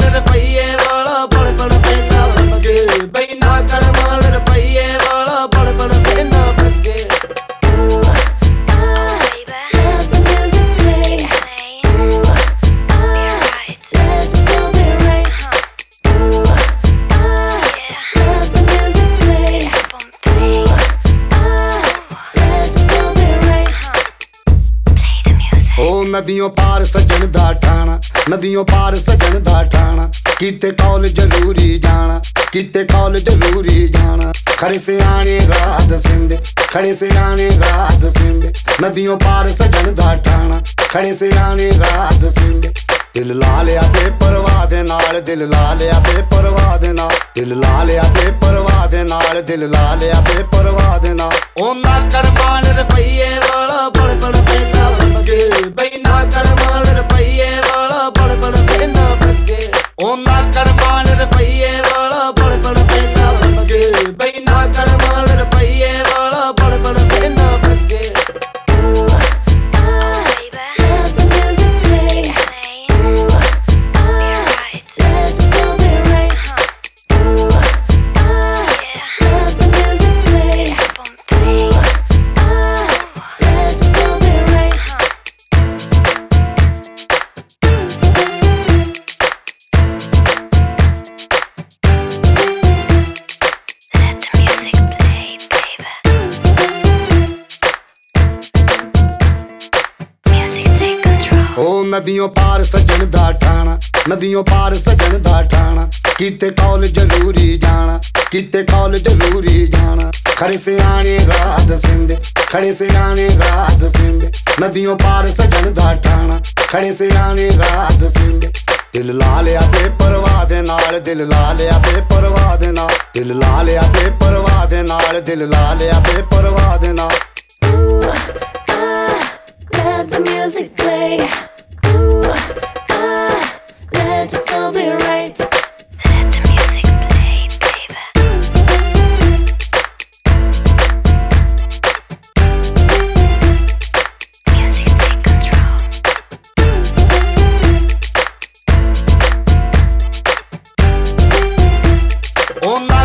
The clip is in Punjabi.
கடமாளர் பையே வாழா பழப்பண பேந்தா பக்கு பைனா கடமாளர் பையே வாழா பழப்பண பேந்தா பக்கு ਨਦੀਆਂ ਪਾਰ ਸਜਣ ਦਾ ਨਦੀਆਂ ਪਾਰ ਸਜਣ ਦਾ ਠਾਣਾ। ਕੀਤੇ ਕੌਲ ਜ਼ਰੂਰੀ ਜਾਣਾ, ਕੀਤੇ ਕੌਲ ਜ਼ਰੂਰੀ ਜਾਣਾ। ਖੜੇ ਸਿਆਣੇ ਰਾਹ ਦਸਿੰਦੇ ਖੜੇ ਸਿਆਣੇ ਰਾਹ ਦਸਿੰਦੇ ਨਦੀਆਂ ਪਾਰ ਸਜਣ ਦਾ ਠਾਣਾ, ਖੜੇ ਸਿਆਣੇ ਰਾਹ ਦਸਿੰਦੇ ਦਿਲ ਲਾ ਲਿਆ ਤੇ ਪਰਵਾਹ ਦੇ ਨਾਲ, ਦਿਲ ਲਾ ਲਿਆ ਤੇ ਪਰਵਾਹ ਦੇ ਨਾਲ। ਦਿਲ ਲਾ ਲਿਆ ਤੇ ਪਰਵਾਹ ਦੇ ਨਾਲ, ਦਿਲ ਲਾ ਲਿਆ ਤੇ ਪਰਵਾਹ ਦੇ ਨਾਲ। ਉਹਨਾਂ ਕਰਮਾਨ ਰੁਪਈਏ ਵਾਲਾ ਬੜ ਬੜ ਪੈਂਦਾ ਬੱਗੇ control. ਉਹ ਨਦੀਆਂ ਪਾਰ ਸਜਣ ਦਾ ਠਾਣਾ, ਨਦੀਆਂ ਪਾਰ ਸਜਣ ਦਾ ਠਾਣਾ, ਕੀਤੇ ਕੌਲ ਜ਼ਰੂਰੀ ਜਾਣਾ, ਕੀਤੇ ਕੌਲ ਜ਼ਰੂਰੀ ਜਾਣਾ ਖੜੇ ਸਿਆਣੇ ਰਾਹ ਦਸਿੰਦੇ ਖੜੇ ਸਿਆਣੇ ਰਾਹ ਦਸਿੰਦੇ ਨਦੀਆਂ ਪਾਰ ਸਜਣ ਦਾ ਠਾਣਾ, ਖੜੇ ਸਿਆਣੇ ਰਾਹ ਦਸਿੰਦੇ ਦਿਲ ਲਾ ਲਿਆ ਤੇ ਪਰਵਾਹ ਦੇ ਨਾਲ, ਦਿਲ ਲਾ ਲਿਆ ਤੇ ਪਰਵਾਹ ਦੇ ਨਾਲ, ਦਿਲ ਲਾ ਲਿਆ ਤੇ ਪਰਵਾਹ ਦੇ ਨਾਲ, ਦਿਲ ਲਾ ਲਿਆ ਤੇ ਪਰਵਾਹ ਦੇ ਨਾਲ ah, let the music play. Onda.